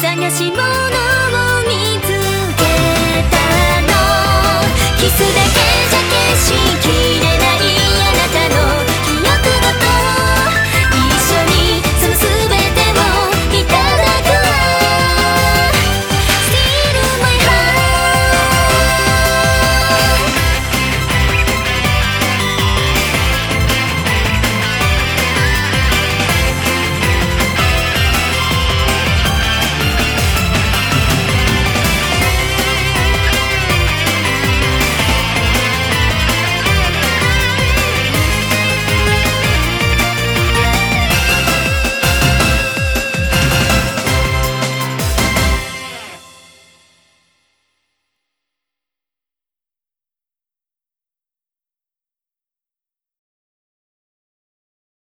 探し物を見つけた。